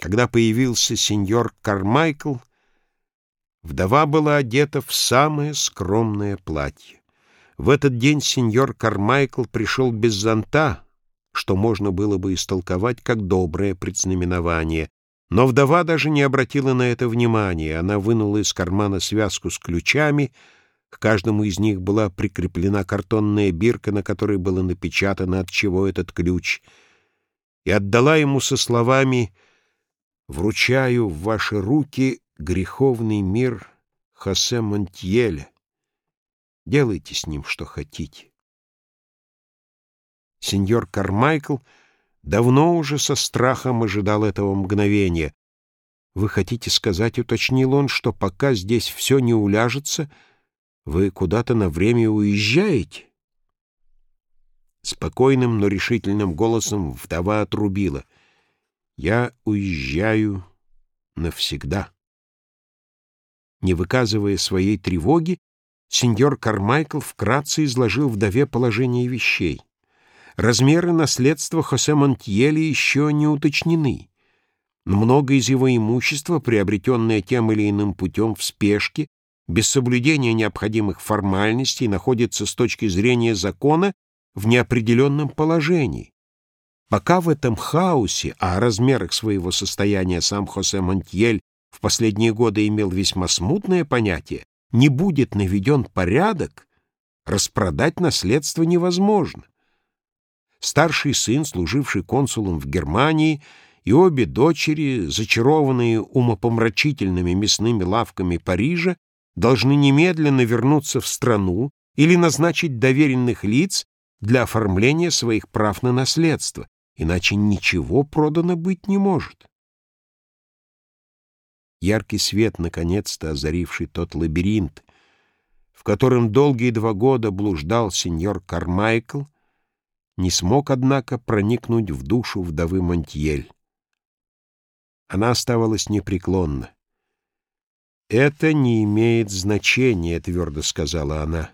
Когда появился сеньор Кармайкл, вдова была одета в самое скромное платье. В этот день сеньор Кармайкл пришел без зонта, что можно было бы истолковать как доброе предзнаменование, но вдова даже не обратила на это внимания. Она вынула из кармана связку с ключами, к каждому из них была прикреплена картонная бирка, на которой было напечатано, от чего этот ключ, и отдала ему со словами «Связь» Вручаю в ваши руки греховный мир Хосе Монтьеля. Делайте с ним, что хотите. Сеньор Кармайкл давно уже со страхом ожидал этого мгновения. «Вы хотите сказать, — уточнил он, — что пока здесь все не уляжется, вы куда-то на время уезжаете?» Спокойным, но решительным голосом вдова отрубила — я уезжаю навсегда. Не выказывая своей тревоги, сеньор Кармайкл вкратце изложил вдове положение вещей. Размеры наследства Хосе Монтьели еще не уточнены. Но много из его имущества, приобретенное тем или иным путем в спешке, без соблюдения необходимых формальностей, находится с точки зрения закона в неопределенном положении. Пока в этом хаосе, а о размерах своего состояния сам Хосе Монтьель в последние годы имел весьма смутное понятие, не будет наведен порядок, распродать наследство невозможно. Старший сын, служивший консулом в Германии, и обе дочери, зачарованные умопомрачительными мясными лавками Парижа, должны немедленно вернуться в страну или назначить доверенных лиц для оформления своих прав на наследство, иначе ничего продано быть не может. Яркий свет, наконец-то озаривший тот лабиринт, в котором долгие два года блуждал сеньор Кармайкл, не смог, однако, проникнуть в душу вдовы Монтьель. Она оставалась непреклонна. «Это не имеет значения», — твердо сказала она.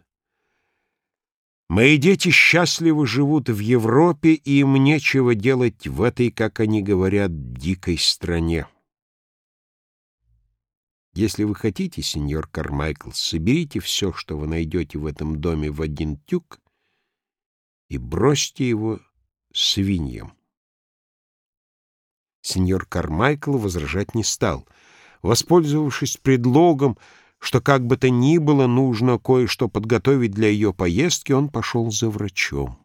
Мои дети счастливо живут в Европе, и им нечего делать в этой, как они говорят, дикой стране. Если вы хотите, сеньор Кармайкл, соберите все, что вы найдете в этом доме, в один тюк и бросьте его свиньям. Сеньор Кармайкл возражать не стал. Воспользовавшись предлогом, что как бы то ни было нужно кое-что подготовить для ее поездки, он пошел за врачом.